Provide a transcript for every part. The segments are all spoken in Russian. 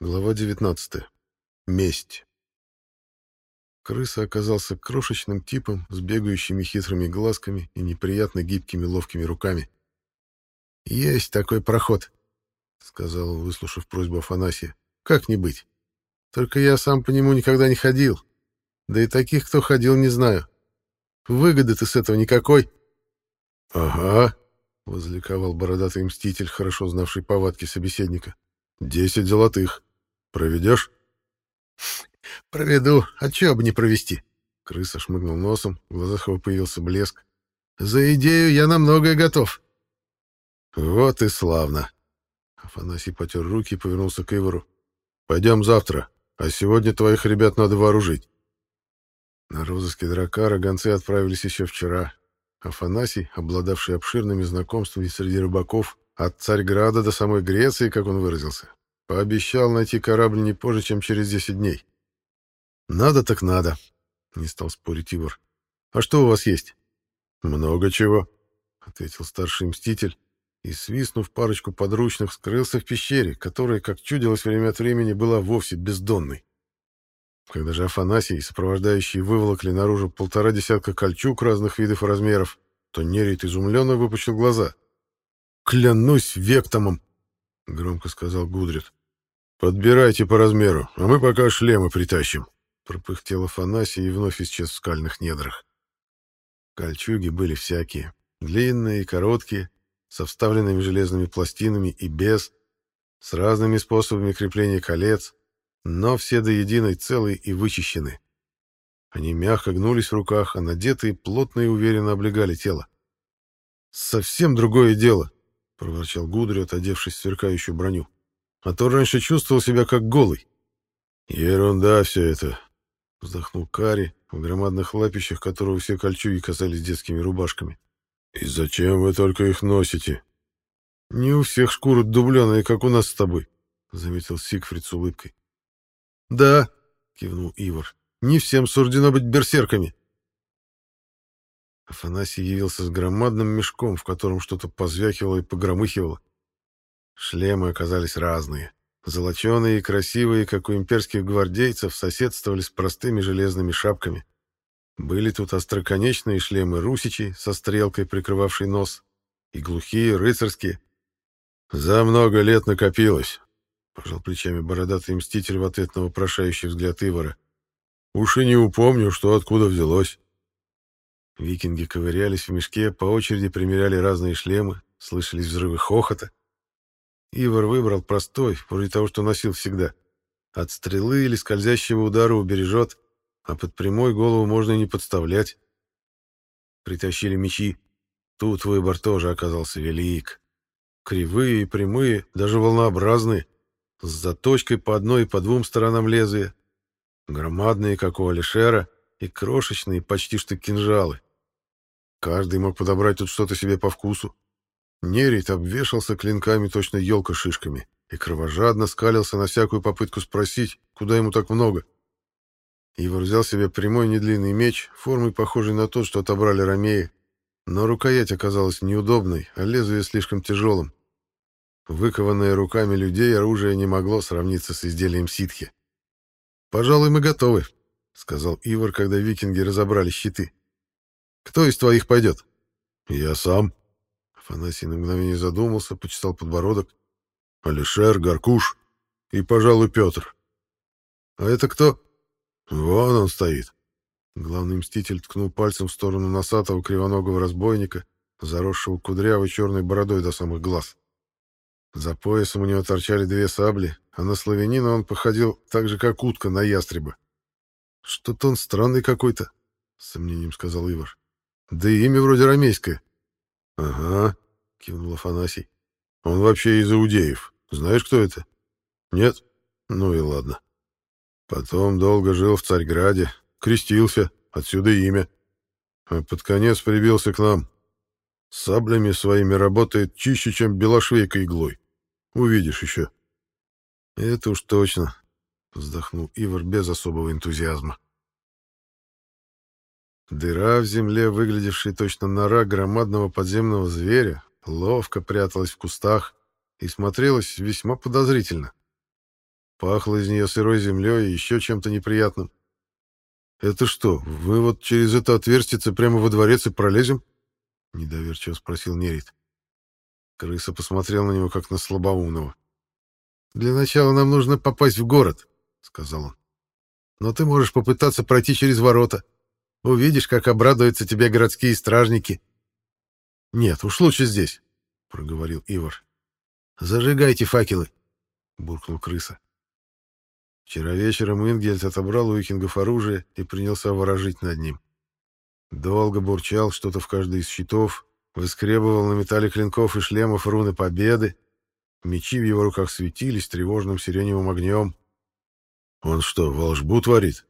Глава 19. Месть. Крыса оказался крошечным типом с бегающими хитрыми глазками и неприятно гибкими ловкими руками. «Есть такой проход», — сказал выслушав просьбу Афанасия. «Как не быть? Только я сам по нему никогда не ходил. Да и таких, кто ходил, не знаю. Выгоды-то с этого никакой». «Ага», — возликовал бородатый мститель, хорошо знавший повадки собеседника. «Десять золотых». Проведешь? Проведу. А чего бы не провести? Крыса шмыгнул носом, в глазах его появился блеск. За идею я на многое готов. Вот и славно. Афанасий потер руки и повернулся к Ивору. Пойдем завтра, а сегодня твоих ребят надо вооружить. На розыске Дракара гонцы отправились еще вчера. Афанасий, обладавший обширными знакомствами среди рыбаков, от Царьграда до самой Греции, как он выразился, Пообещал найти корабль не позже, чем через 10 дней. Надо так надо, не стал спорить Ивар. А что у вас есть? Много чего, ответил старший мститель и, свистнув парочку подручных, скрылся в пещере, которая, как чудилось время от времени, была вовсе бездонной. Когда же Афанасий и сопровождающие выволокли наружу полтора десятка кольчуг разных видов и размеров, то Нерит изумленно выпучил глаза. «Клянусь вектомом!» — громко сказал Гудрит. «Подбирайте по размеру, а мы пока шлемы притащим», — пропыхтел Афанасий и вновь исчез в скальных недрах. Кольчуги были всякие, длинные и короткие, со вставленными железными пластинами и без, с разными способами крепления колец, но все до единой целые и вычищены. Они мягко гнулись в руках, а надетые плотно и уверенно облегали тело. «Совсем другое дело», — проворчал Гудрит, одевшись в сверкающую броню а то раньше чувствовал себя как голый. Ерунда все это, вздохнул Кари, в громадных лапищах которого все кольчуги казались детскими рубашками. И зачем вы только их носите? Не у всех шкуры дубленые, как у нас с тобой, заметил Сигфрид с улыбкой. Да, кивнул Ивар. Не всем суждено быть берсерками. Афанасий явился с громадным мешком, в котором что-то позвякивало и погромыхивало. Шлемы оказались разные. Золоченые и красивые, как у имперских гвардейцев, соседствовали с простыми железными шапками. Были тут остроконечные шлемы русичей со стрелкой, прикрывавшей нос, и глухие, рыцарские. «За много лет накопилось», — пожал плечами бородатый мститель в ответ на вопрошающий взгляд Ивара. «Уж и не упомню, что откуда взялось». Викинги ковырялись в мешке, по очереди примеряли разные шлемы, слышались взрывы хохота. Ивар выбрал простой, вроде того, что носил всегда. От стрелы или скользящего удара убережет, а под прямой голову можно и не подставлять. Притащили мечи. Тут выбор тоже оказался велик. Кривые и прямые, даже волнообразные, с заточкой по одной и по двум сторонам лезвия. Громадные, как у Алишера, и крошечные, почти что кинжалы. Каждый мог подобрать тут что-то себе по вкусу. Нерит обвешался клинками точно елка шишками и кровожадно скалился на всякую попытку спросить, куда ему так много. Ивар взял себе прямой недлинный меч, формой похожий на тот, что отобрали ромеи, но рукоять оказалась неудобной, а лезвие слишком тяжелым. Выкованное руками людей оружие не могло сравниться с изделием ситхи. «Пожалуй, мы готовы», — сказал Ивар, когда викинги разобрали щиты. «Кто из твоих пойдет?» «Я сам», Афанасий на мгновение задумался, почесал подбородок. Алишер, Гаркуш и, пожалуй, Петр. А это кто? Вон он стоит. Главный мститель ткнул пальцем в сторону носатого кривоногого разбойника, заросшего кудрявой черной бородой до самых глаз. За поясом у него торчали две сабли, а на славянина он походил так же, как утка на ястреба. «Что-то он странный какой-то», — с сомнением сказал Ивар. «Да и имя вроде рамейское». «Ага», — кивнул Афанасий. «Он вообще из иудеев. Знаешь, кто это?» «Нет? Ну и ладно. Потом долго жил в Царьграде, крестился, отсюда имя. А под конец прибился к нам. Саблями своими работает чище, чем белошвейка иглой. Увидишь еще». «Это уж точно», — вздохнул Ивар без особого энтузиазма. Дыра в земле, выглядевшая точно нора громадного подземного зверя, ловко пряталась в кустах и смотрелась весьма подозрительно. Пахло из нее сырой землей и еще чем-то неприятным. «Это что, вы вот через это отверстие прямо во дворец и пролезем?» — недоверчиво спросил Нерит. Крыса посмотрел на него, как на слабоумного. «Для начала нам нужно попасть в город», — сказал он. «Но ты можешь попытаться пройти через ворота. Увидишь, как обрадуются тебе городские стражники». «Нет, уж лучше здесь», — проговорил Ивар. «Зажигайте факелы», — буркнул крыса. Вчера вечером Ингельд отобрал у викингов оружие и принялся ворожить над ним. Долго бурчал что-то в каждый из щитов, выскребывал на металле клинков и шлемов руны победы. Мечи в его руках светились тревожным сиреневым огнем. «Он что, волшбу творит?»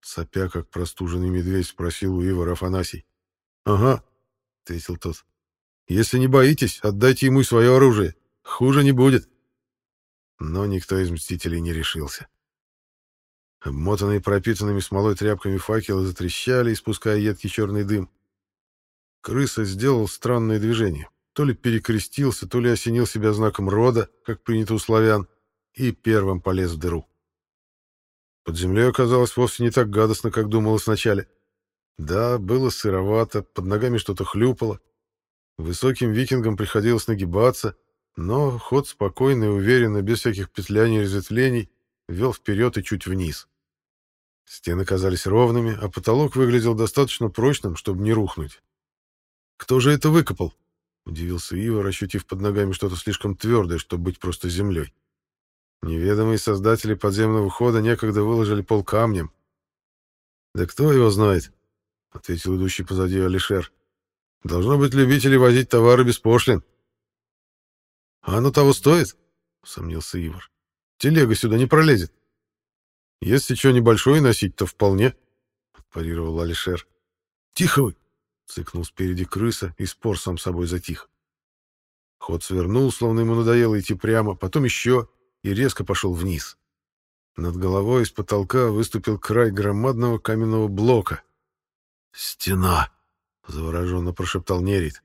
Сопя, как простуженный медведь, спросил у Ивара Афанасий. «Ага», — ответил тот. «Если не боитесь, отдайте ему свое оружие. Хуже не будет». Но никто из мстителей не решился. Обмотанные пропитанными смолой тряпками факелы затрещали, испуская едкий черный дым. Крыса сделал странное движение. То ли перекрестился, то ли осенил себя знаком рода, как принято у славян, и первым полез в дыру. Под землей оказалось вовсе не так гадостно, как думалось вначале. Да, было сыровато, под ногами что-то хлюпало. Высоким викингам приходилось нагибаться, но ход спокойно и уверенно, без всяких петляний и разветвлений, вел вперед и чуть вниз. Стены казались ровными, а потолок выглядел достаточно прочным, чтобы не рухнуть. «Кто же это выкопал?» — удивился Ива, ощутив под ногами что-то слишком твердое, чтобы быть просто землей. Неведомые создатели подземного хода некогда выложили пол камнем. «Да кто его знает?» — ответил идущий позади Алишер. «Должно быть любители возить товары без пошлин». «А оно того стоит?» — сомнился Ивар. «Телега сюда не пролезет». «Если что небольшое носить, то вполне», — парировал Алишер. «Тихо вы!» — цыкнул спереди крыса, и спор сам собой затих. Ход свернул, словно ему надоело идти прямо, потом еще, и резко пошел вниз. Над головой из потолка выступил край громадного каменного блока. «Стена!» — завороженно прошептал Нерит.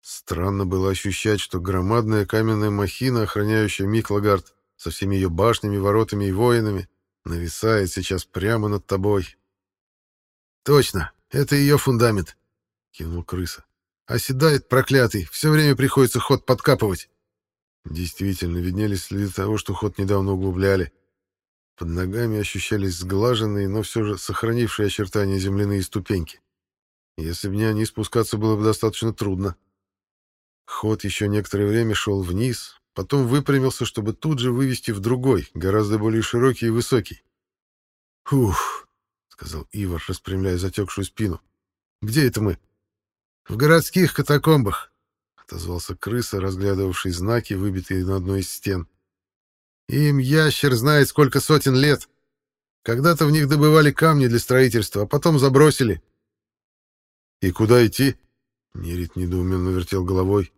Странно было ощущать, что громадная каменная махина, охраняющая Миклагард, со всеми ее башнями, воротами и воинами, нависает сейчас прямо над тобой. «Точно, это ее фундамент», — кивнул крыса. «Оседает проклятый, все время приходится ход подкапывать». Действительно, виднелись следы того, что ход недавно углубляли. Под ногами ощущались сглаженные, но все же сохранившие очертания земляные ступеньки. Если бы не они, спускаться было бы достаточно трудно. Ход еще некоторое время шел вниз, потом выпрямился, чтобы тут же вывести в другой, гораздо более широкий и высокий. «Ух!» — сказал Ивар, распрямляя затекшую спину. «Где это мы?» «В городских катакомбах», отозвался крыса, разглядывавший знаки, выбитые на одной из стен. Им ящер знает сколько сотен лет. Когда-то в них добывали камни для строительства, а потом забросили. И куда идти? Нерит недоуменно вертел головой.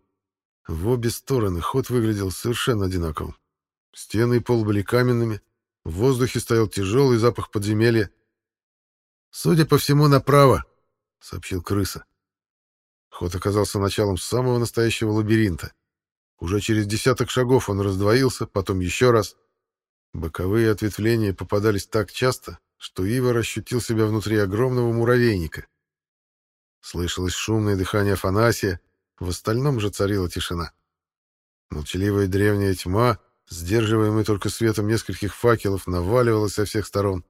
В обе стороны ход выглядел совершенно одинаковым. Стены и пол были каменными, в воздухе стоял тяжелый запах подземелья. «Судя по всему, направо», — сообщил крыса. Ход оказался началом самого настоящего лабиринта. Уже через десяток шагов он раздвоился, потом еще раз. Боковые ответвления попадались так часто, что Ивар ощутил себя внутри огромного муравейника. Слышалось шумное дыхание Афанасия, в остальном же царила тишина. Молчаливая древняя тьма, сдерживаемая только светом нескольких факелов, наваливалась со всех сторон.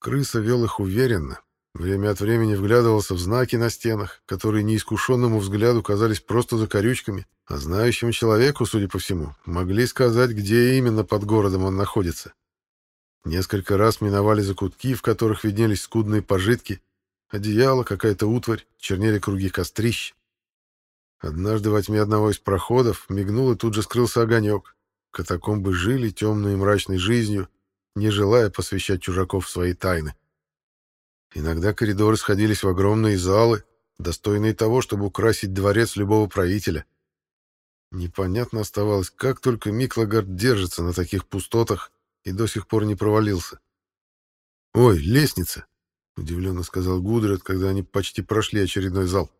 Крыса вел их уверенно, Время от времени вглядывался в знаки на стенах, которые неискушенному взгляду казались просто закорючками, а знающему человеку, судя по всему, могли сказать, где именно под городом он находится. Несколько раз миновали закутки, в которых виднелись скудные пожитки, одеяло, какая-то утварь, чернели круги кострищ. Однажды во тьме одного из проходов мигнул и тут же скрылся огонек. Катакомбы жили темной и мрачной жизнью, не желая посвящать чужаков свои тайны. Иногда коридоры сходились в огромные залы, достойные того, чтобы украсить дворец любого правителя. Непонятно оставалось, как только Миклагард держится на таких пустотах и до сих пор не провалился. «Ой, лестница!» — удивленно сказал Гудред, когда они почти прошли очередной зал.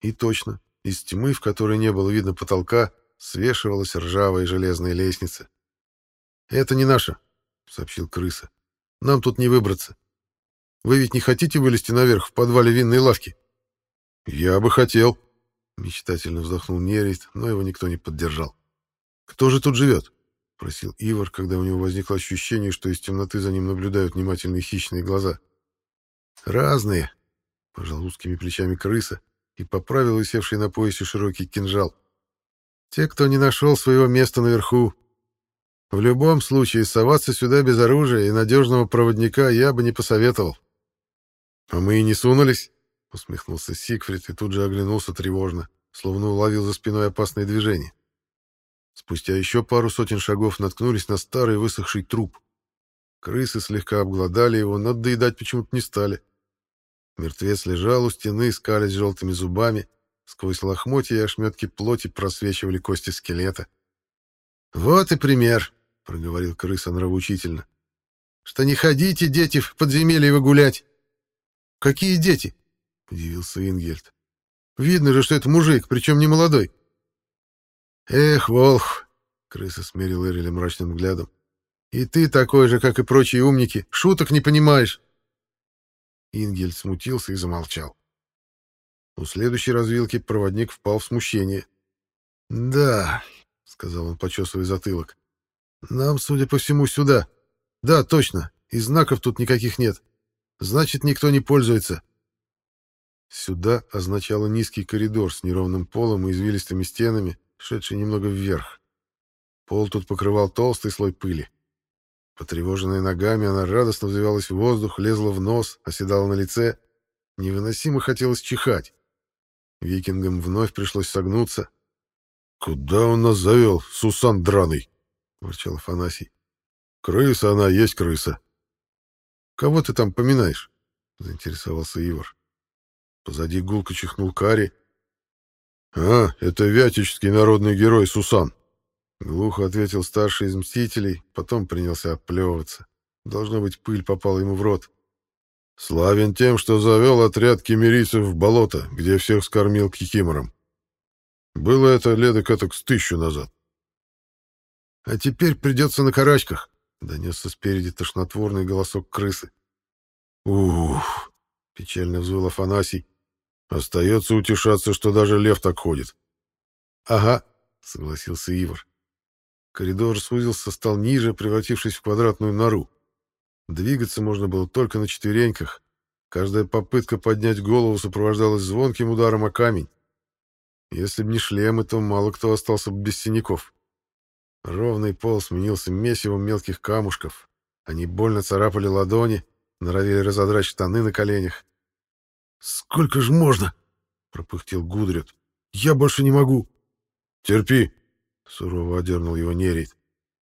И точно, из тьмы, в которой не было видно потолка, свешивалась ржавая железная лестница. «Это не наше», — сообщил крыса. «Нам тут не выбраться. Вы ведь не хотите вылезти наверх в подвале винной лавки?» «Я бы хотел», — мечтательно вздохнул Нерит, но его никто не поддержал. «Кто же тут живет?» — просил Ивар, когда у него возникло ощущение, что из темноты за ним наблюдают внимательные хищные глаза. «Разные», — пожал узкими плечами крыса и поправил висевший на поясе широкий кинжал. «Те, кто не нашел своего места наверху. В любом случае, соваться сюда без оружия и надежного проводника я бы не посоветовал». «А мы и не сунулись», — усмехнулся Сигфрид и тут же оглянулся тревожно, словно уловил за спиной опасное движение. Спустя еще пару сотен шагов наткнулись на старый высохший труп. Крысы слегка обглодали его, но доедать почему-то не стали. Мертвец лежал у стены, скалясь желтыми зубами. Сквозь лохмотья и ошметки плоти просвечивали кости скелета. «Вот и пример», — проговорил крыса нравоучительно. «Что не ходите, дети, в подземелье вы гулять!» «Какие дети?» — удивился Ингельд. «Видно же, что это мужик, причем не молодой». «Эх, Волх!» — крыса смерил Эриля мрачным взглядом. «И ты такой же, как и прочие умники, шуток не понимаешь!» Ингель смутился и замолчал. У следующей развилки проводник впал в смущение. «Да», — сказал он, почесывая затылок, — «нам, судя по всему, сюда. Да, точно, и знаков тут никаких нет. Значит, никто не пользуется». «Сюда» означало низкий коридор с неровным полом и извилистыми стенами, шедший немного вверх. Пол тут покрывал толстый слой пыли. Потревоженная ногами, она радостно взвивалась в воздух, лезла в нос, оседала на лице. Невыносимо хотелось чихать. Викингам вновь пришлось согнуться. «Куда он нас завел, Сусан драный?» — ворчал Афанасий. «Крыса она есть крыса». «Кого ты там поминаешь?» — заинтересовался Ивар. Позади гулко чихнул Кари. «А, это вятический народный герой Сусан. Глухо ответил старший из мстителей, потом принялся отплевываться. Должно быть, пыль попала ему в рот. Славен тем, что завел отряд кемерийцев в болото, где всех скормил кикимором. Было это леток этак с тысячу назад. — А теперь придется на карачках, — донесся спереди тошнотворный голосок крысы. — Ух! — печально взвыл Афанасий. — Остается утешаться, что даже лев так ходит. — Ага, — согласился Ивар. Коридор сузился, стал ниже, превратившись в квадратную нору. Двигаться можно было только на четвереньках. Каждая попытка поднять голову сопровождалась звонким ударом о камень. Если б не шлемы, то мало кто остался бы без синяков. Ровный пол сменился месивом мелких камушков. Они больно царапали ладони, норовили разодрать штаны на коленях. «Сколько ж можно?» — пропыхтел Гудрет. «Я больше не могу». «Терпи», — сурово одернул его Нерит.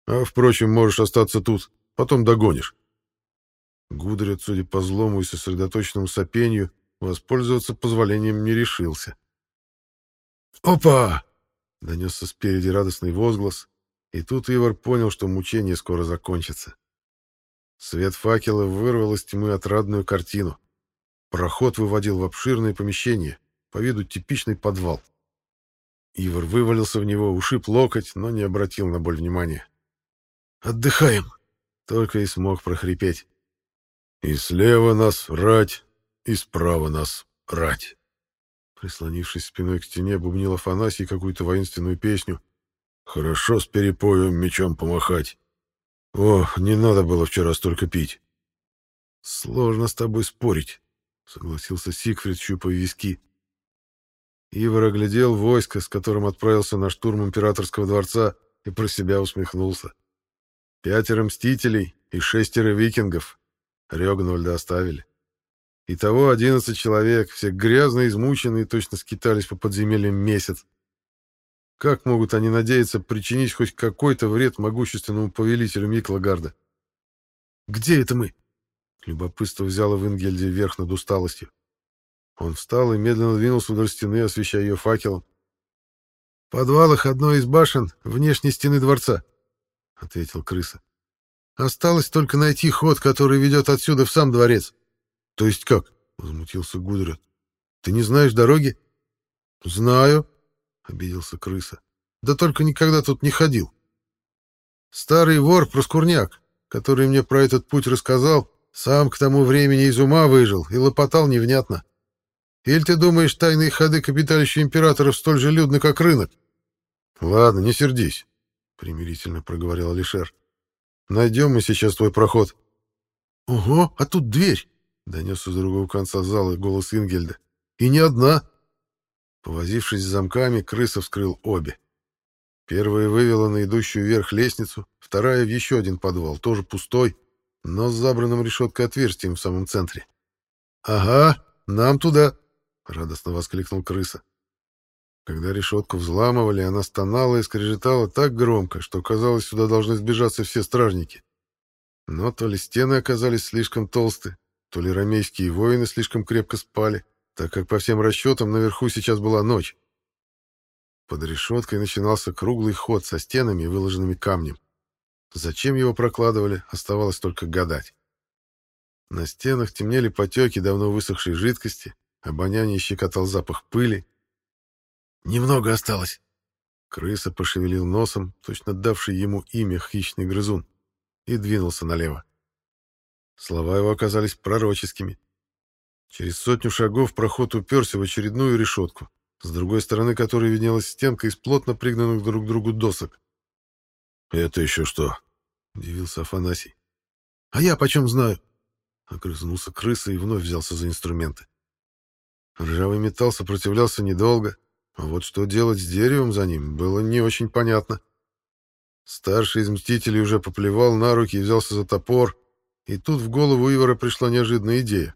«А, впрочем, можешь остаться тут, потом догонишь». Гудрят, судя по злому и сосредоточенному сопению, воспользоваться позволением не решился. «Опа!» — донесся спереди радостный возглас, и тут Ивар понял, что мучение скоро закончится. Свет факела вырвал из тьмы отрадную картину. Проход выводил в обширное помещение, по виду типичный подвал. Ивар вывалился в него, ушиб локоть, но не обратил на боль внимания. «Отдыхаем!» — только и смог прохрипеть. «И слева нас рать, и справа нас рать!» Прислонившись спиной к стене, бубнил Афанасий какую-то воинственную песню. «Хорошо с перепоем мечом помахать. О, не надо было вчера столько пить!» «Сложно с тобой спорить», — согласился Сигфрид, щупая виски. Ивар оглядел войско, с которым отправился на штурм императорского дворца, и про себя усмехнулся. Пятеро мстителей и шестеро викингов. Рёгнвальда оставили. Итого одиннадцать человек, все грязно измученные, точно скитались по подземельям месяц. Как могут они надеяться причинить хоть какой-то вред могущественному повелителю Миклагарда? «Где это мы?» Любопытство взяло в Ингельде верх над усталостью. Он встал и медленно двинулся вдоль стены, освещая ее факелом. «В подвалах одной из башен внешней стены дворца», — ответил крыса. «Осталось только найти ход, который ведет отсюда в сам дворец». «То есть как?» — возмутился Гудрат. «Ты не знаешь дороги?» «Знаю», — обиделся крыса. «Да только никогда тут не ходил». Старый вор Проскурняк, который мне про этот путь рассказал, сам к тому времени из ума выжил и лопотал невнятно. Или ты думаешь, тайные ходы капиталища императоров столь же людны, как рынок? — Ладно, не сердись, — примирительно проговорил Алишер. — Найдем мы сейчас твой проход. — Ого, а тут дверь! — донесся с другого конца зала голос Ингельда. — И не одна! Повозившись с замками, крыса вскрыл обе. Первая вывела на идущую вверх лестницу, вторая в еще один подвал, тоже пустой, но с забранным решеткой отверстием в самом центре. «Ага, нам туда!» — радостно воскликнул крыса. Когда решетку взламывали, она стонала и скрежетала так громко, что, казалось, сюда должны сбежаться все стражники. Но то ли стены оказались слишком толсты, то ли ромейские воины слишком крепко спали, так как по всем расчетам наверху сейчас была ночь. Под решеткой начинался круглый ход со стенами, выложенными камнем. Зачем его прокладывали, оставалось только гадать. На стенах темнели потеки давно высохшей жидкости, обоняние щекотал запах пыли. «Немного осталось!» Крыса пошевелил носом, точно давший ему имя хищный грызун, и двинулся налево. Слова его оказались пророческими. Через сотню шагов проход уперся в очередную решетку, с другой стороны которой виднелась стенка из плотно пригнанных друг к другу досок. «Это еще что?» — удивился Афанасий. «А я почем знаю?» — огрызнулся крыса и вновь взялся за инструменты. Ржавый металл сопротивлялся недолго, а вот что делать с деревом за ним, было не очень понятно. Старший из мстителей уже поплевал на руки и взялся за топор, и тут в голову Ивара пришла неожиданная идея.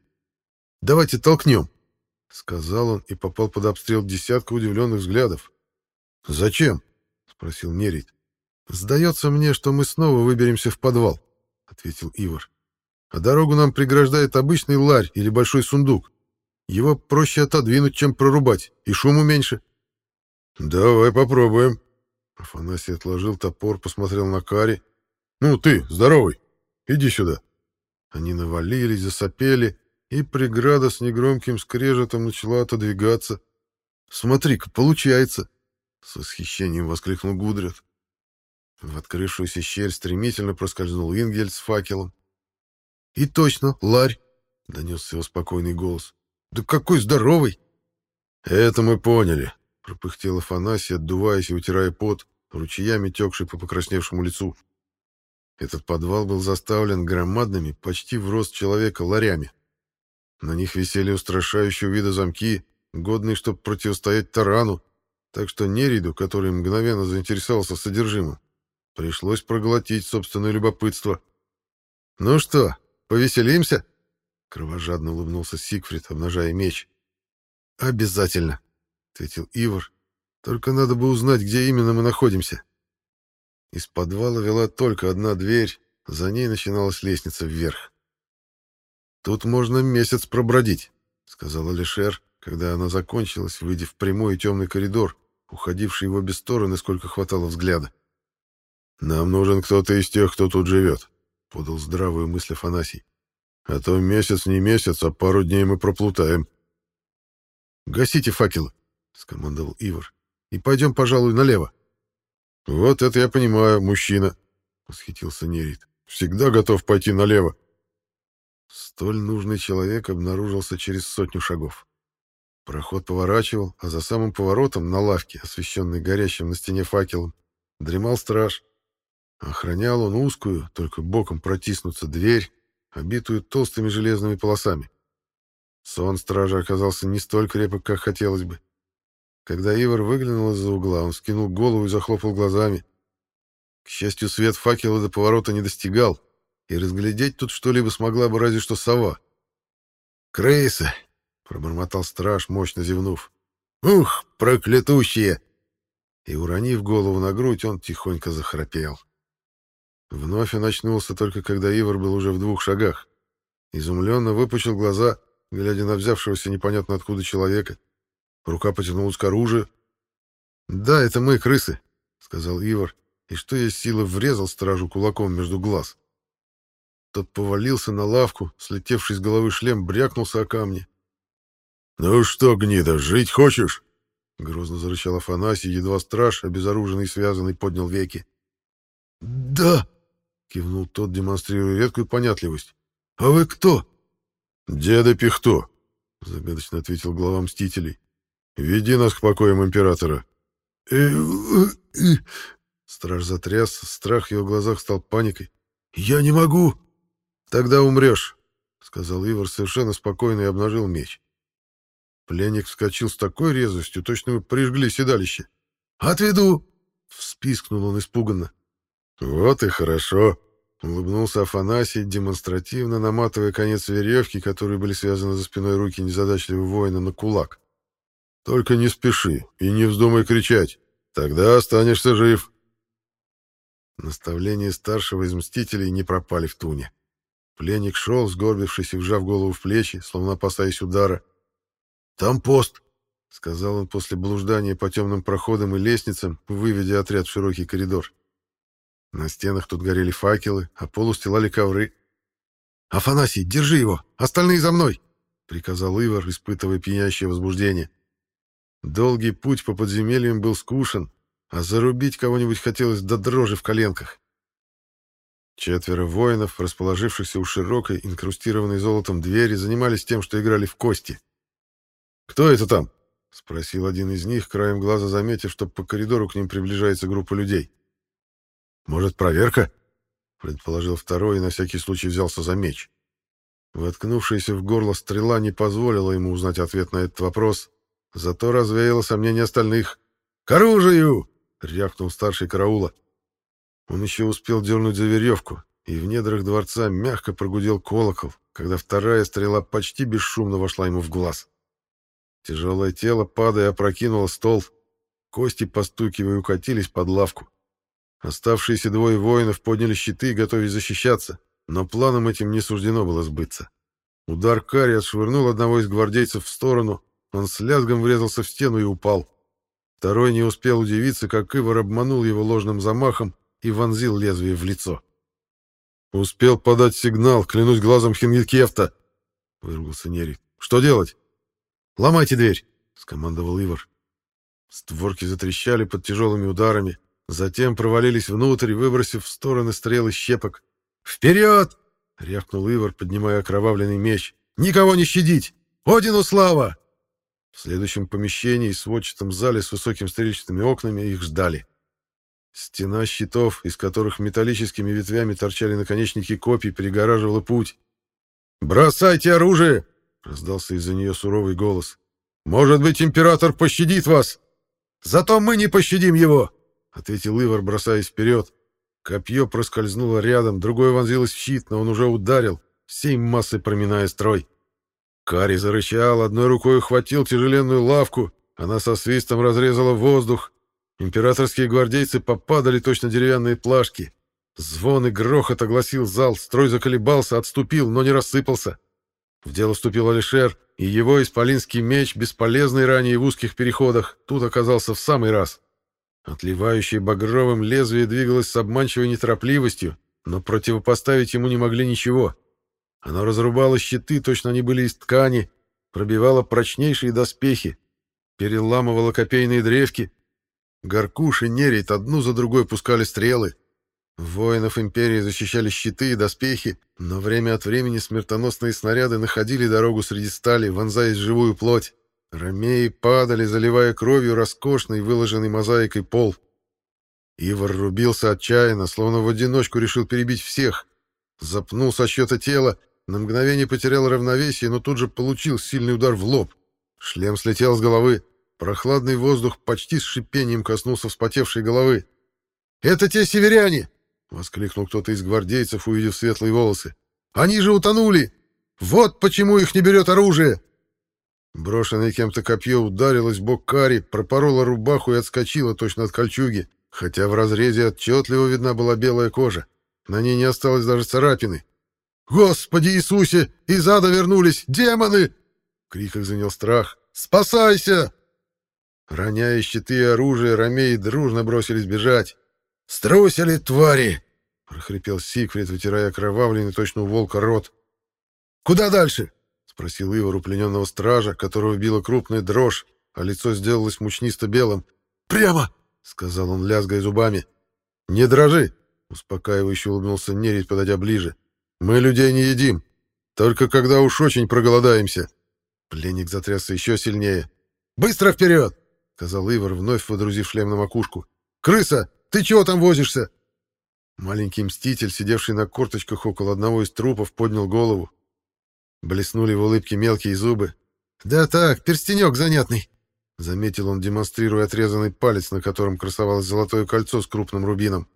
Давайте толкнем, — сказал он и попал под обстрел десятка удивленных взглядов. — Зачем? — спросил Нерит. — Сдается мне, что мы снова выберемся в подвал, — ответил Ивар. — А дорогу нам преграждает обычный ларь или большой сундук. Его проще отодвинуть, чем прорубать, и шуму меньше. — Давай попробуем. Афанасий отложил топор, посмотрел на Кари. — Ну ты, здоровый, иди сюда. Они навалились, засопели, и преграда с негромким скрежетом начала отодвигаться. «Смотри-ка, получается!» — с восхищением воскликнул Гудрят. В открывшуюся щель стремительно проскользнул Ингель с факелом. «И точно, ларь!» — донесся его спокойный голос. «Да какой здоровый!» «Это мы поняли!» — пропыхтел Афанасий, отдуваясь и утирая пот, ручьями текший по покрасневшему лицу. Этот подвал был заставлен громадными, почти в рост человека, ларями. На них висели устрашающего вида замки, годные, чтобы противостоять тарану, так что Нериду, который мгновенно заинтересовался содержимым, пришлось проглотить собственное любопытство. «Ну что, повеселимся?» — кровожадно улыбнулся Сигфрид, обнажая меч. «Обязательно», — ответил Ивар. «Только надо бы узнать, где именно мы находимся». Из подвала вела только одна дверь, за ней начиналась лестница вверх. «Тут можно месяц пробродить», — сказал Алишер, когда она закончилась, выйдя в прямой и темный коридор, уходивший в обе стороны, сколько хватало взгляда. «Нам нужен кто-то из тех, кто тут живет», — подал здравую мысль Афанасий. «А то месяц не месяц, а пару дней мы проплутаем». «Гасите факелы», — скомандовал Ивар, — «и пойдем, пожалуй, налево». «Вот это я понимаю, мужчина», — восхитился Нерит. «Всегда готов пойти налево». Столь нужный человек обнаружился через сотню шагов. Проход поворачивал, а за самым поворотом на лавке, освещенной горящим на стене факелом, дремал страж. Охранял он узкую, только боком протиснуться дверь, обитую толстыми железными полосами. Сон стража оказался не столь крепок, как хотелось бы. Когда Ивар выглянул из-за угла, он скинул голову и захлопал глазами. К счастью, свет факела до поворота не достигал, и разглядеть тут что-либо смогла бы разве что сова. «Крысы!» — пробормотал страж, мощно зевнув. «Ух, проклятущие!» И, уронив голову на грудь, он тихонько захрапел. Вновь он очнулся только когда Ивар был уже в двух шагах. Изумленно выпучил глаза, глядя на взявшегося непонятно откуда человека. Рука потянулась к оружию. «Да, это мы, крысы», — сказал Ивар, и что есть силы врезал стражу кулаком между глаз. Тот повалился на лавку, слетевший с головы шлем брякнулся о камни. «Ну что, гнида, жить хочешь?» Грозно зарычал Афанасий, едва страж, обезоруженный и связанный, поднял веки. «Да!» — кивнул тот, демонстрируя редкую понятливость. «А вы кто?» «Деда Пихто», — загадочно ответил глава Мстителей. «Веди нас к покоям Императора». Страж затрясся, страх в его глазах стал паникой. «Я не могу!» «Тогда умрешь», — сказал Ивар совершенно спокойно и обнажил меч. Пленник вскочил с такой резвостью, точно мы прижгли седалище. «Отведу!» — вспискнул он испуганно. «Вот и хорошо!» — улыбнулся Афанасий, демонстративно наматывая конец веревки, которые были связаны за спиной руки незадачливого воина, на кулак. «Только не спеши и не вздумай кричать, тогда останешься жив!» Наставления старшего из мстителей не пропали в туне. Пленник шел, сгорбившись и вжав голову в плечи, словно опасаясь удара. «Там пост!» — сказал он после блуждания по темным проходам и лестницам, выведя отряд в широкий коридор. На стенах тут горели факелы, а пол устилали ковры. «Афанасий, держи его! Остальные за мной!» — приказал Ивар, испытывая пьянящее возбуждение. Долгий путь по подземельям был скушен, а зарубить кого-нибудь хотелось до дрожи в коленках. Четверо воинов, расположившихся у широкой, инкрустированной золотом двери, занимались тем, что играли в кости. «Кто это там?» — спросил один из них, краем глаза заметив, что по коридору к ним приближается группа людей. «Может, проверка?» — предположил второй и на всякий случай взялся за меч. Воткнувшаяся в горло стрела не позволила ему узнать ответ на этот вопрос, зато развеяла сомнения остальных. «К оружию!» — рявкнул старший караула. Он еще успел дернуть за веревку, и в недрах дворца мягко прогудел колокол, когда вторая стрела почти бесшумно вошла ему в глаз. Тяжелое тело, падая, опрокинуло стол. Кости, постукивая, укатились под лавку. Оставшиеся двое воинов подняли щиты, готовясь защищаться, но планом этим не суждено было сбыться. Удар Кари отшвырнул одного из гвардейцев в сторону, он с лязгом врезался в стену и упал. Второй не успел удивиться, как Ивар обманул его ложным замахом и вонзил лезвие в лицо. «Успел подать сигнал, клянусь глазом Хингикефта!» — выругался Нерик. «Что делать?» «Ломайте дверь!» — скомандовал Ивар. Створки затрещали под тяжелыми ударами, затем провалились внутрь, выбросив в стороны стрелы щепок. «Вперед!» — рявкнул Ивар, поднимая окровавленный меч. «Никого не щадить! Одину слава!» В следующем помещении, сводчатом зале с высокими стрельчатыми окнами, их ждали. Стена щитов, из которых металлическими ветвями торчали наконечники копий, перегораживала путь. «Бросайте оружие!» — раздался из-за нее суровый голос. «Может быть, император пощадит вас!» «Зато мы не пощадим его!» — ответил Ивар, бросаясь вперед. Копье проскользнуло рядом, другое вонзилось в щит, но он уже ударил, всей массой проминая строй. Кари зарычал, одной рукой ухватил тяжеленную лавку, она со свистом разрезала воздух. Императорские гвардейцы попадали точно деревянные плашки. Звон и грохот огласил зал, строй заколебался, отступил, но не рассыпался. В дело вступил Алишер, и его исполинский меч, бесполезный ранее в узких переходах, тут оказался в самый раз. Отливающее багровым лезвие двигалось с обманчивой неторопливостью, но противопоставить ему не могли ничего. Оно разрубало щиты, точно они были из ткани, пробивало прочнейшие доспехи, переламывало копейные древки. Гаркуш и Нерейт одну за другой пускали стрелы, Воинов Империи защищали щиты и доспехи, но время от времени смертоносные снаряды находили дорогу среди стали, вонзаясь в живую плоть. Ромеи падали, заливая кровью роскошный, выложенный мозаикой пол. Ивар рубился отчаянно, словно в одиночку решил перебить всех. Запнул со счета тела, на мгновение потерял равновесие, но тут же получил сильный удар в лоб. Шлем слетел с головы. Прохладный воздух почти с шипением коснулся вспотевшей головы. «Это те северяне!» — воскликнул кто-то из гвардейцев, увидев светлые волосы. «Они же утонули! Вот почему их не берет оружие!» Брошенное кем-то копье ударилось в бок Кари, пропороло рубаху и отскочило точно от кольчуги, хотя в разрезе отчетливо видна была белая кожа. На ней не осталось даже царапины. «Господи Иисусе! Из ада вернулись! Демоны!» В криках занял страх. «Спасайся!» Роняя щиты и оружие, ромеи дружно бросились бежать. «Струсили, твари!» — прохрипел Сигфрид, вытирая кровавленный точно у волка рот. «Куда дальше?» — спросил Ивар у плененного стража, которого била крупная дрожь, а лицо сделалось мучнисто-белым. «Прямо!» — сказал он, лязгая зубами. «Не дрожи!» — Успокаивающе улыбнулся Нерит, подойдя ближе. «Мы людей не едим. Только когда уж очень проголодаемся». Пленник затрясся еще сильнее. «Быстро вперед!» — сказал Ивар, вновь водрузив шлем на макушку. «Крыса, ты чего там возишься?» Маленький мститель, сидевший на корточках около одного из трупов, поднял голову. Блеснули в улыбке мелкие зубы. «Да так, перстенек занятный», — заметил он, демонстрируя отрезанный палец, на котором красовалось золотое кольцо с крупным рубином.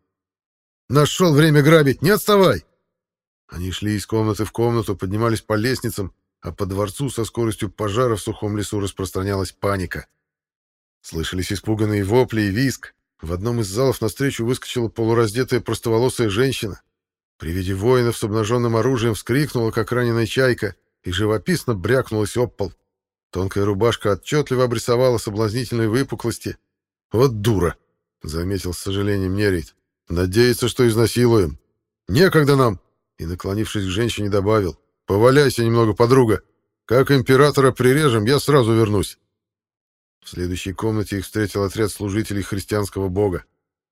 Нашел время грабить, не отставай!» Они шли из комнаты в комнату, поднимались по лестницам, а по дворцу со скоростью пожара в сухом лесу распространялась паника. Слышались испуганные вопли и визг. В одном из залов навстречу выскочила полураздетая простоволосая женщина. При виде воинов с обнаженным оружием вскрикнула, как раненая чайка, и живописно брякнулась об пол. Тонкая рубашка отчетливо обрисовала соблазнительные выпуклости. «Вот дура!» — заметил с сожалением Нерит. Надеется, что изнасилуем. Некогда нам. И, наклонившись к женщине, добавил. Поваляйся немного, подруга. Как императора прирежем, я сразу вернусь. В следующей комнате их встретил отряд служителей христианского бога.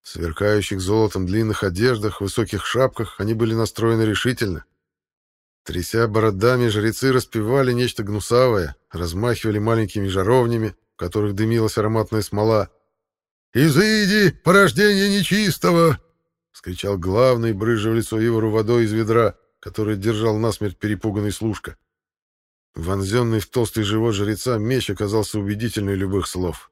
В сверкающих золотом длинных одеждах, высоких шапках они были настроены решительно. Тряся бородами, жрецы распевали нечто гнусавое, размахивали маленькими жаровнями, в которых дымилась ароматная смола. «Изыди, порождение нечистого!» — скричал главный, брыжа в лицо Ивору водой из ведра, который держал насмерть перепуганный служка. Вонзенный в толстый живот жреца меч оказался убедительней любых слов.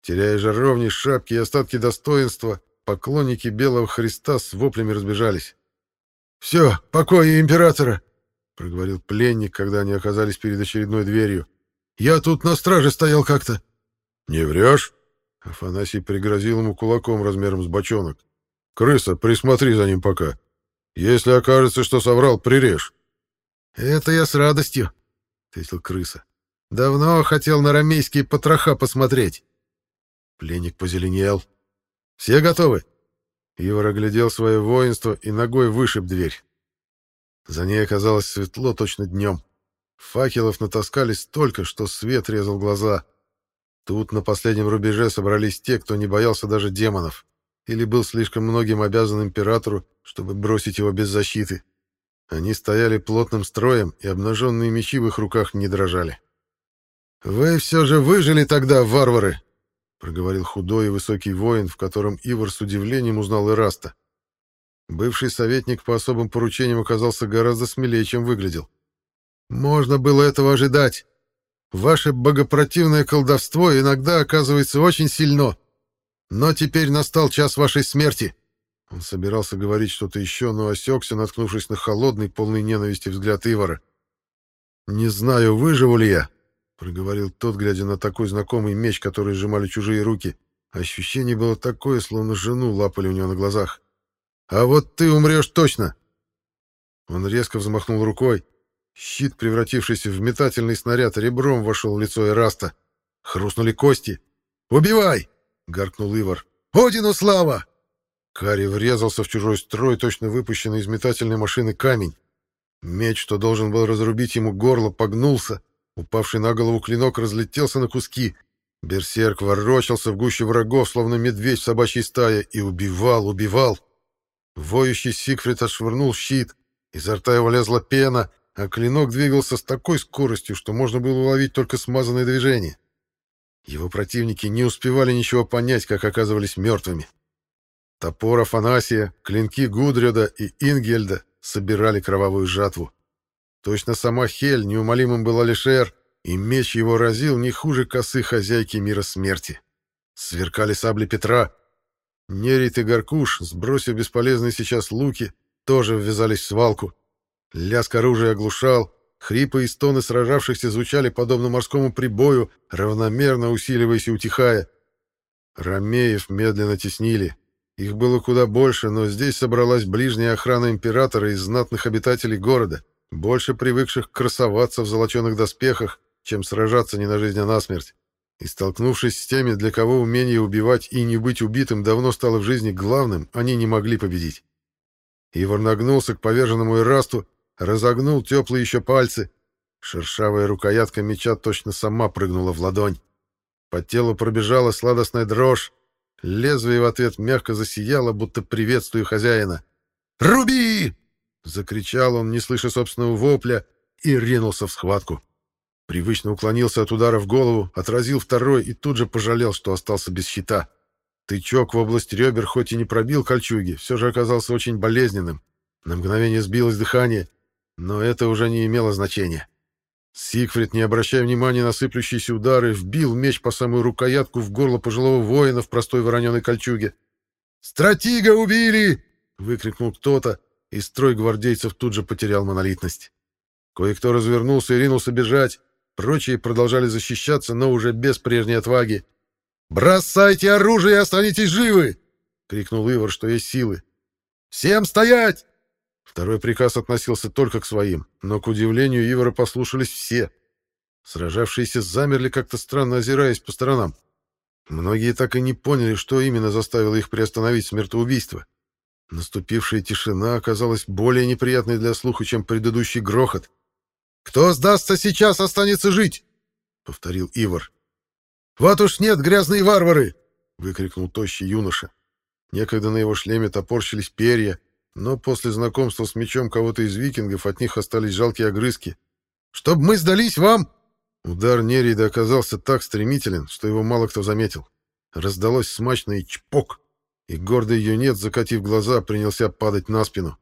Теряя жаровни, шапки и остатки достоинства, поклонники Белого Христа с воплями разбежались. «Все, покой императора!» — проговорил пленник, когда они оказались перед очередной дверью. «Я тут на страже стоял как-то». «Не врешь?» Афанасий пригрозил ему кулаком размером с бочонок. Крыса, присмотри за ним пока. Если окажется, что соврал, прирежь. Это я с радостью, ответил крыса. Давно хотел на рамейские потроха посмотреть. Пленник позеленел. Все готовы? Ивар оглядел свое воинство и ногой вышиб дверь. За ней оказалось светло точно днем. Факелов натаскали столько, что свет резал глаза. Тут на последнем рубеже собрались те, кто не боялся даже демонов или был слишком многим обязан императору, чтобы бросить его без защиты. Они стояли плотным строем, и обнаженные мечи в их руках не дрожали. «Вы все же выжили тогда, варвары!» — проговорил худой и высокий воин, в котором Ивар с удивлением узнал Ираста. Бывший советник по особым поручениям оказался гораздо смелее, чем выглядел. «Можно было этого ожидать. Ваше богопротивное колдовство иногда оказывается очень сильно. Но теперь настал час вашей смерти. Он собирался говорить что-то еще, но осекся, наткнувшись на холодный, полный ненависти взгляд Ивара. «Не знаю, выживу ли я», — проговорил тот, глядя на такой знакомый меч, который сжимали чужие руки. Ощущение было такое, словно жену лапали у него на глазах. «А вот ты умрешь точно!» Он резко взмахнул рукой. Щит, превратившийся в метательный снаряд, ребром вошел в лицо Эраста. Хрустнули кости. «Убивай!» — гаркнул Ивар. «Одину слава!» Кари врезался в чужой строй, точно выпущенный из метательной машины камень. Меч, что должен был разрубить ему горло, погнулся. Упавший на голову клинок разлетелся на куски. Берсерк ворочался в гуще врагов, словно медведь в собачьей стае, и убивал, убивал. Воющий Сигфрид отшвырнул щит. Изо рта его лезла пена, а клинок двигался с такой скоростью, что можно было уловить только смазанное движение. Его противники не успевали ничего понять, как оказывались мертвыми. Топор Афанасия, клинки Гудрёда и Ингельда собирали кровавую жатву. Точно сама Хель неумолимым была Лишер, и меч его разил не хуже косы хозяйки мира смерти. Сверкали сабли Петра. Нерит и Гаркуш, сбросив бесполезные сейчас луки, тоже ввязались в свалку. Лязг оружия оглушал, Хрипы и стоны сражавшихся звучали подобно морскому прибою, равномерно усиливаясь и утихая. Ромеев медленно теснили. Их было куда больше, но здесь собралась ближняя охрана императора из знатных обитателей города, больше привыкших красоваться в золоченых доспехах, чем сражаться не на жизнь, а на смерть. И столкнувшись с теми, для кого умение убивать и не быть убитым давно стало в жизни главным, они не могли победить. Ивар нагнулся к поверженному Ирасту разогнул теплые еще пальцы. Шершавая рукоятка меча точно сама прыгнула в ладонь. По телу пробежала сладостная дрожь. Лезвие в ответ мягко засияло, будто приветствуя хозяина. «Руби!» — закричал он, не слыша собственного вопля, и ринулся в схватку. Привычно уклонился от удара в голову, отразил второй и тут же пожалел, что остался без щита. Тычок в область ребер хоть и не пробил кольчуги, все же оказался очень болезненным. На мгновение сбилось дыхание, но это уже не имело значения. Сигфрид, не обращая внимания на сыплющиеся удары, вбил меч по самую рукоятку в горло пожилого воина в простой вороненой кольчуге. «Стратига убили!» — выкрикнул кто-то, и строй гвардейцев тут же потерял монолитность. Кое-кто развернулся и ринулся бежать, прочие продолжали защищаться, но уже без прежней отваги. «Бросайте оружие и останетесь живы!» — крикнул Ивар, что есть силы. «Всем стоять!» Второй приказ относился только к своим, но, к удивлению, Ивара послушались все. Сражавшиеся замерли, как-то странно озираясь по сторонам. Многие так и не поняли, что именно заставило их приостановить смертоубийство. Наступившая тишина оказалась более неприятной для слуха, чем предыдущий грохот. «Кто сдастся сейчас, останется жить!» — повторил Ивар. «Вот уж нет, грязные варвары!» — выкрикнул тощий юноша. Некогда на его шлеме топорщились перья, но после знакомства с мечом кого-то из викингов от них остались жалкие огрызки. «Чтоб мы сдались вам!» Удар Нерида оказался так стремителен, что его мало кто заметил. Раздалось смачный чпок, и гордый юнец, закатив глаза, принялся падать на спину.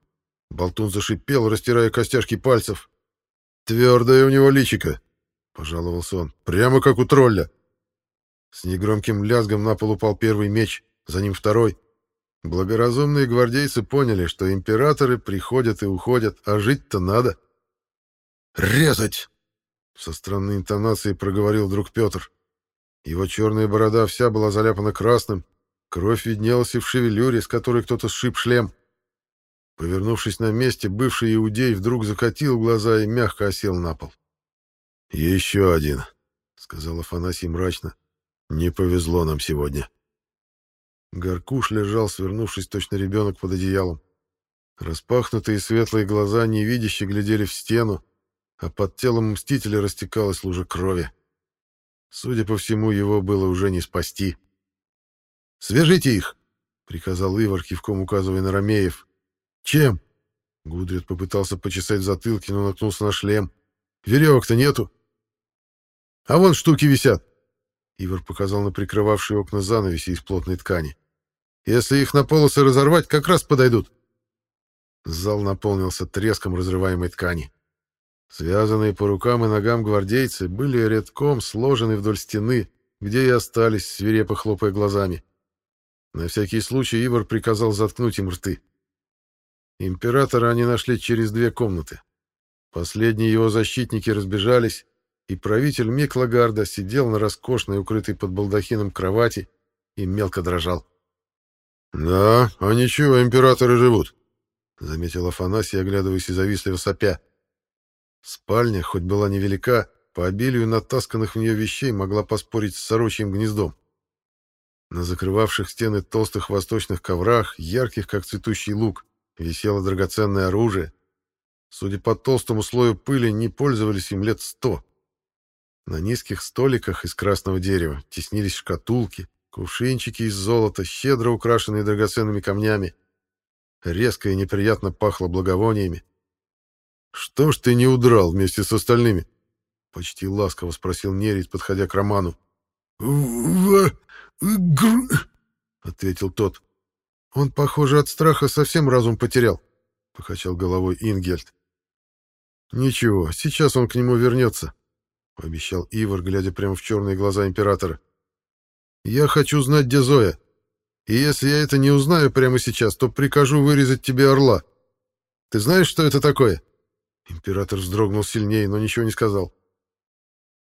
Болтун зашипел, растирая костяшки пальцев. «Твердое у него личико», — пожаловался он, — «прямо как у тролля». С негромким лязгом на пол упал первый меч, за ним второй. Благоразумные гвардейцы поняли, что императоры приходят и уходят, а жить-то надо. «Резать!» — со странной интонацией проговорил друг Петр. Его черная борода вся была заляпана красным, кровь виднелась и в шевелюре, с которой кто-то сшиб шлем. Повернувшись на месте, бывший иудей вдруг закатил глаза и мягко осел на пол. «Еще один», — сказал Афанасий мрачно. Не повезло нам сегодня. Горкуш лежал, свернувшись точно ребенок под одеялом. Распахнутые светлые глаза невидяще глядели в стену, а под телом мстителя растекалась лужа крови. Судя по всему, его было уже не спасти. «Свяжите их!» — приказал Ивар, кивком указывая на Ромеев. «Чем?» Гудрид попытался почесать затылки, но наткнулся на шлем. «Веревок-то нету!» «А вон штуки висят!» Ивар показал на прикрывавшие окна занавеси из плотной ткани. «Если их на полосы разорвать, как раз подойдут». Зал наполнился треском разрываемой ткани. Связанные по рукам и ногам гвардейцы были редком сложены вдоль стены, где и остались, свирепо хлопая глазами. На всякий случай Ивар приказал заткнуть им рты. Императора они нашли через две комнаты. Последние его защитники разбежались, и правитель Миклагарда сидел на роскошной, укрытой под балдахином кровати и мелко дрожал. «Да, а ничего, императоры живут», — заметил Афанасий, оглядываясь и завистливо сопя. Спальня, хоть была невелика, по обилию натасканных в нее вещей могла поспорить с сорочьим гнездом. На закрывавших стены толстых восточных коврах, ярких, как цветущий лук, висело драгоценное оружие. Судя по толстому слою пыли, не пользовались им лет сто. На низких столиках из красного дерева теснились шкатулки, кувшинчики из золота, щедро украшенные драгоценными камнями. Резко и неприятно пахло благовониями. «Что ж ты не удрал вместе с остальными?» — почти ласково спросил Нерит, подходя к Роману. «В... гр...» — ответил тот. «Он, похоже, от страха совсем разум потерял», — покачал головой Ингельд. «Ничего, сейчас он к нему вернется», — пообещал Ивар, глядя прямо в черные глаза императора. «Я хочу знать, где Зоя. И если я это не узнаю прямо сейчас, то прикажу вырезать тебе орла. Ты знаешь, что это такое?» Император вздрогнул сильнее, но ничего не сказал.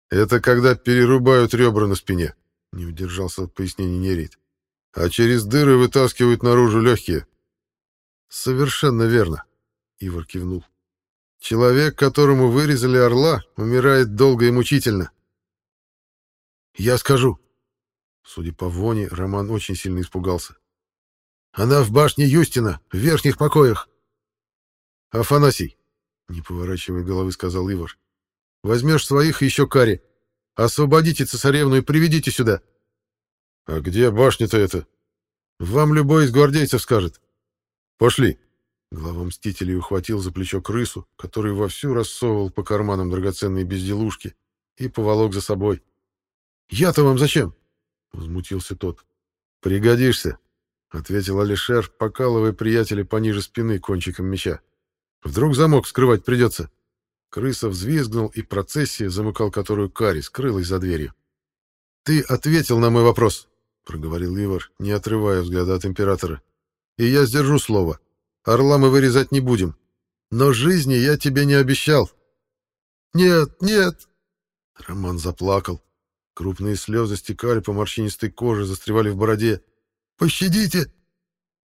«Это когда перерубают ребра на спине», — не удержался от пояснений Нерит. «А через дыры вытаскивают наружу легкие». «Совершенно верно», — Ивар кивнул. Человек, которому вырезали орла, умирает долго и мучительно. Я скажу. Судя по воне, Роман очень сильно испугался. Она в башне Юстина, в верхних покоях. Афанасий, не поворачивая головы, сказал Ивар. Возьмешь своих еще кари. Освободите цесаревну и приведите сюда. А где башня-то эта? Вам любой из гвардейцев скажет. Пошли. Глава Мстителей ухватил за плечо крысу, который вовсю рассовывал по карманам драгоценные безделушки, и поволок за собой. «Я-то вам зачем?» — возмутился тот. «Пригодишься», — ответил Алишер, покалывая приятеля пониже спины кончиком меча. «Вдруг замок вскрывать придется?» Крыса взвизгнул, и процессия, замыкал которую Кари, скрылась за дверью. «Ты ответил на мой вопрос», — проговорил Ивар, не отрывая взгляда от императора. «И я сдержу слово. Орла мы вырезать не будем. Но жизни я тебе не обещал». «Нет, нет!» Роман заплакал. Крупные слезы стекали по морщинистой коже, застревали в бороде. «Пощадите!»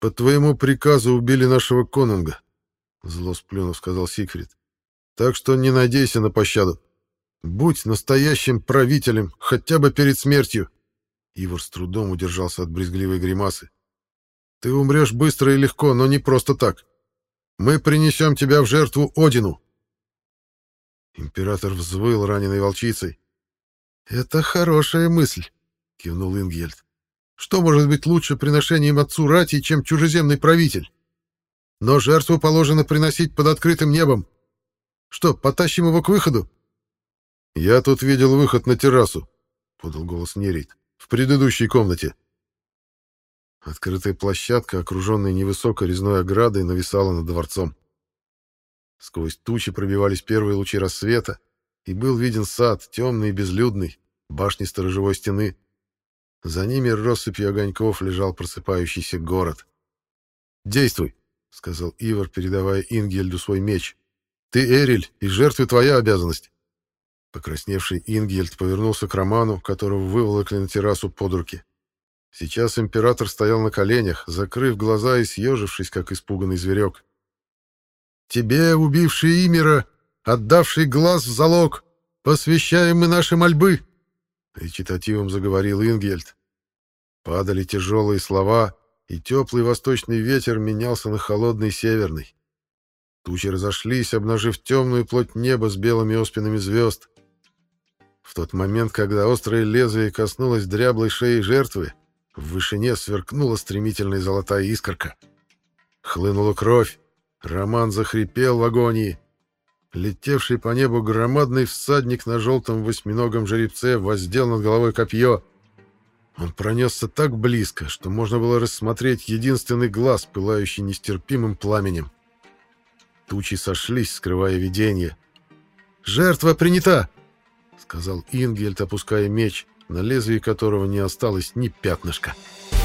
«По твоему приказу убили нашего конунга», — зло сплюнув, сказал Сигфрид. «Так что не надейся на пощаду. Будь настоящим правителем, хотя бы перед смертью». Ивар с трудом удержался от брезгливой гримасы. Ты умрешь быстро и легко, но не просто так. Мы принесем тебя в жертву Одину. Император взвыл раненой волчицей. «Это хорошая мысль», — кивнул Ингельд. «Что может быть лучше приношением отцу рати, чем чужеземный правитель? Но жертву положено приносить под открытым небом. Что, потащим его к выходу?» «Я тут видел выход на террасу», — подал голос Нерит, — «в предыдущей комнате». Открытая площадка, окруженная невысокой резной оградой, нависала над дворцом. Сквозь тучи пробивались первые лучи рассвета, и был виден сад, темный и безлюдный, башни сторожевой стены. За ними россыпью огоньков лежал просыпающийся город. «Действуй!» — сказал Ивар, передавая Ингельду свой меч. «Ты Эриль, и жертве твоя обязанность!» Покрасневший Ингельд повернулся к Роману, которого выволокли на террасу под руки. Сейчас император стоял на коленях, закрыв глаза и съежившись, как испуганный зверек. «Тебе, убивший Имера, отдавший глаз в залог, посвящаем мы наши мольбы!» Речитативом заговорил Ингельд. Падали тяжелые слова, и теплый восточный ветер менялся на холодный северный. Тучи разошлись, обнажив темную плоть неба с белыми оспинами звезд. В тот момент, когда острое лезвие коснулось дряблой шеи жертвы, в вышине сверкнула стремительная золотая искорка. Хлынула кровь. Роман захрипел в агонии. Летевший по небу громадный всадник на желтом восьминогом жеребце воздел над головой копье. Он пронесся так близко, что можно было рассмотреть единственный глаз, пылающий нестерпимым пламенем. Тучи сошлись, скрывая видение. «Жертва принята!» — сказал Ингельд, опуская меч — на лезвии которого не осталось ни пятнышка. —